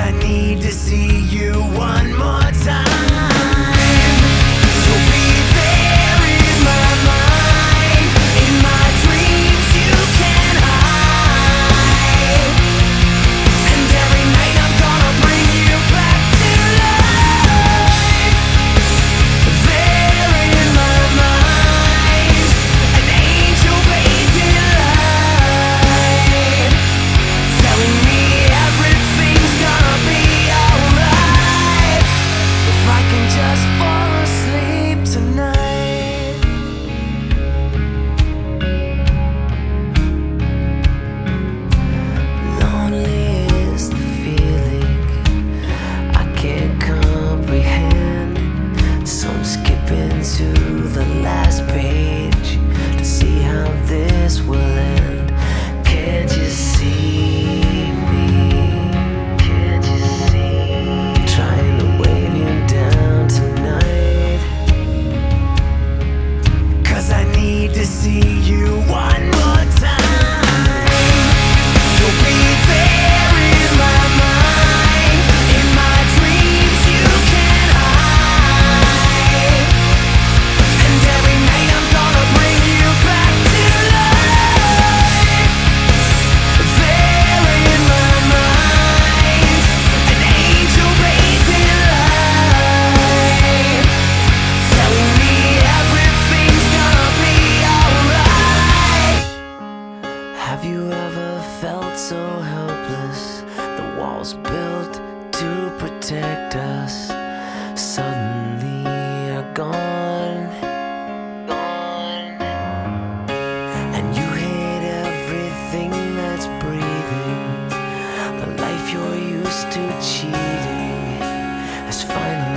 I need to see you one more time. so helpless. The walls built to protect us suddenly are gone. gone. And you hate everything that's breathing. The life you're used to cheating has finally.